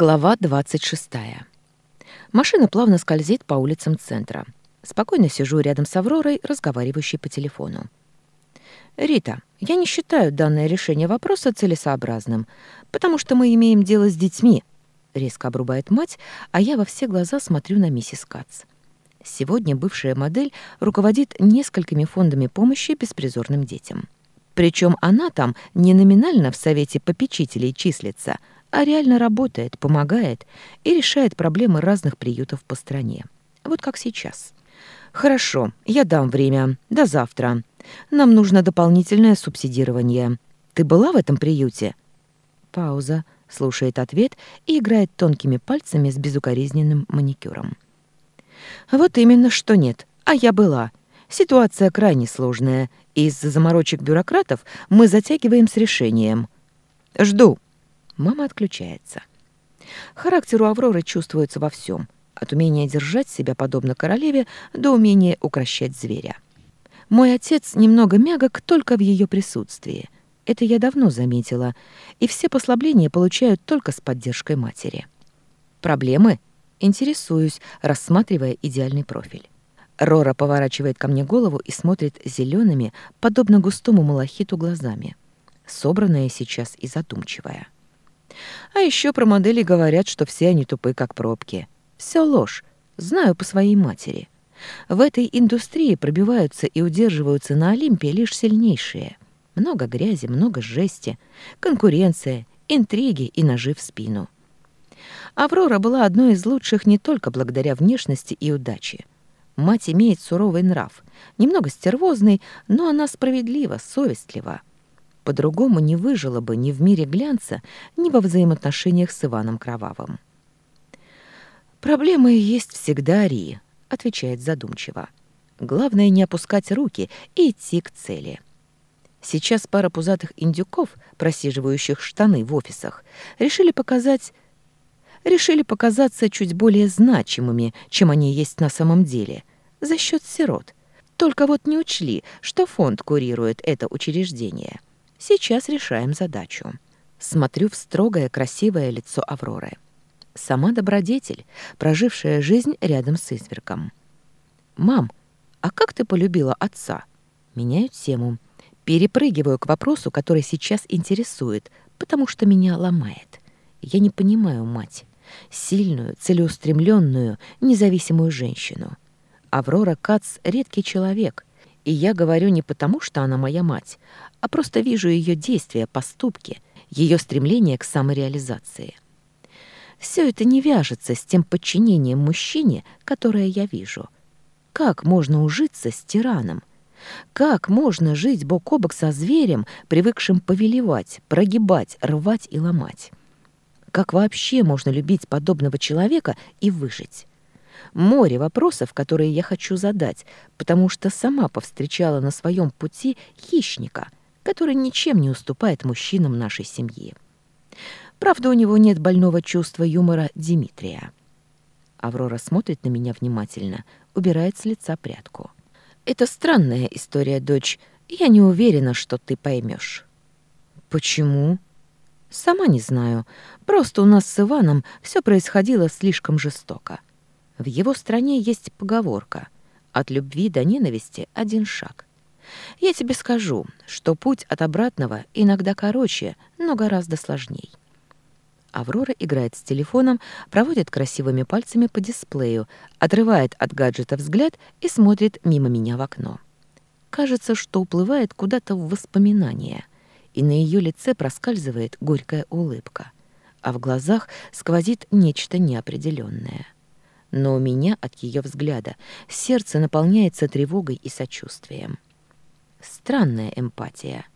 Глава 26. Машина плавно скользит по улицам центра. Спокойно сижу рядом с Авророй, разговаривающей по телефону. «Рита, я не считаю данное решение вопроса целесообразным, потому что мы имеем дело с детьми», — резко обрубает мать, а я во все глаза смотрю на миссис Кац. Сегодня бывшая модель руководит несколькими фондами помощи беспризорным детям. Причем она там не номинально в Совете попечителей числится — а реально работает, помогает и решает проблемы разных приютов по стране. Вот как сейчас. «Хорошо, я дам время. До завтра. Нам нужно дополнительное субсидирование. Ты была в этом приюте?» Пауза. Слушает ответ и играет тонкими пальцами с безукоризненным маникюром. «Вот именно, что нет. А я была. Ситуация крайне сложная. Из-за заморочек бюрократов мы затягиваем с решением. Жду». Мама отключается. Характер у Авроры чувствуется во всем, от умения держать себя подобно королеве до умения укращать зверя. Мой отец немного мягок только в ее присутствии. Это я давно заметила, и все послабления получают только с поддержкой матери. Проблемы? Интересуюсь, рассматривая идеальный профиль. Рора поворачивает ко мне голову и смотрит зелеными, подобно густому малахиту, глазами, собранная сейчас и задумчивая. А еще про модели говорят, что все они тупы, как пробки. Все ложь. Знаю по своей матери. В этой индустрии пробиваются и удерживаются на Олимпе лишь сильнейшие. Много грязи, много жести, конкуренция, интриги и ножи в спину. Аврора была одной из лучших не только благодаря внешности и удаче. Мать имеет суровый нрав, немного стервозный, но она справедлива, совестлива по-другому не выжила бы ни в мире глянца, ни во взаимоотношениях с Иваном Кровавым. «Проблемы есть всегда, Ри», — отвечает задумчиво. «Главное не опускать руки и идти к цели». Сейчас пара пузатых индюков, просиживающих штаны в офисах, решили показать... решили показаться чуть более значимыми, чем они есть на самом деле, за счет сирот. Только вот не учли, что фонд курирует это учреждение. Сейчас решаем задачу. Смотрю в строгое красивое лицо Авроры. Сама добродетель, прожившая жизнь рядом с извергом. «Мам, а как ты полюбила отца?» Меняю тему. Перепрыгиваю к вопросу, который сейчас интересует, потому что меня ломает. Я не понимаю мать. Сильную, целеустремленную, независимую женщину. Аврора Кац — редкий человек, и я говорю не потому, что она моя мать, а просто вижу ее действия, поступки, ее стремление к самореализации. Все это не вяжется с тем подчинением мужчине, которое я вижу. Как можно ужиться с тираном? Как можно жить бок о бок со зверем, привыкшим повелевать, прогибать, рвать и ломать? Как вообще можно любить подобного человека и выжить? Море вопросов, которые я хочу задать, потому что сама повстречала на своем пути хищника, который ничем не уступает мужчинам нашей семьи. Правда, у него нет больного чувства юмора Дмитрия. Аврора смотрит на меня внимательно, убирает с лица прядку. «Это странная история, дочь. Я не уверена, что ты поймешь. «Почему?» «Сама не знаю. Просто у нас с Иваном все происходило слишком жестоко. В его стране есть поговорка «От любви до ненависти один шаг». Я тебе скажу, что путь от обратного иногда короче, но гораздо сложней. Аврора играет с телефоном, проводит красивыми пальцами по дисплею, отрывает от гаджета взгляд и смотрит мимо меня в окно. Кажется, что уплывает куда-то в воспоминания, и на ее лице проскальзывает горькая улыбка, а в глазах сквозит нечто неопределенное но у меня от ее взгляда сердце наполняется тревогой и сочувствием. Странная эмпатия.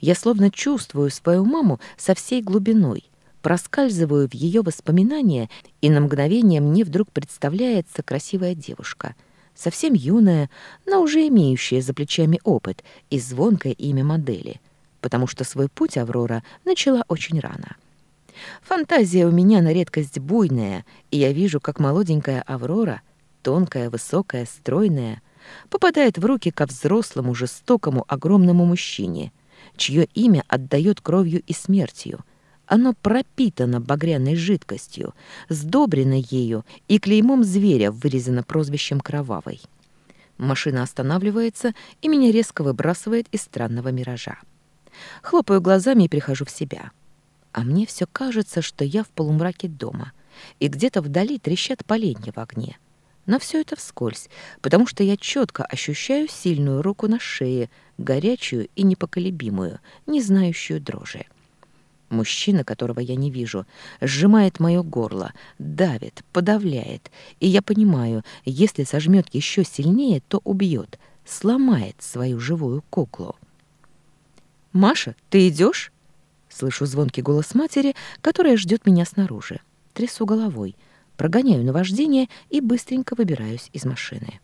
Я словно чувствую свою маму со всей глубиной, проскальзываю в ее воспоминания, и на мгновение мне вдруг представляется красивая девушка, совсем юная, но уже имеющая за плечами опыт и звонкое имя модели, потому что свой путь Аврора начала очень рано. Фантазия у меня на редкость буйная, и я вижу, как молоденькая Аврора, тонкая, высокая, стройная, попадает в руки ко взрослому, жестокому, огромному мужчине, чье имя отдает кровью и смертью. Оно пропитано багряной жидкостью, сдобрено ею, и клеймом зверя вырезано прозвищем «Кровавой». Машина останавливается и меня резко выбрасывает из странного миража. Хлопаю глазами и прихожу в себя. — а мне все кажется, что я в полумраке дома, и где-то вдали трещат поленья в огне. Но все это вскользь, потому что я четко ощущаю сильную руку на шее, горячую и непоколебимую, не знающую дрожи. Мужчина, которого я не вижу, сжимает мое горло, давит, подавляет, и я понимаю, если сожмет еще сильнее, то убьет, сломает свою живую куклу. «Маша, ты идешь? Слышу звонкий голос матери, которая ждет меня снаружи. Трясу головой, прогоняю наваждение и быстренько выбираюсь из машины.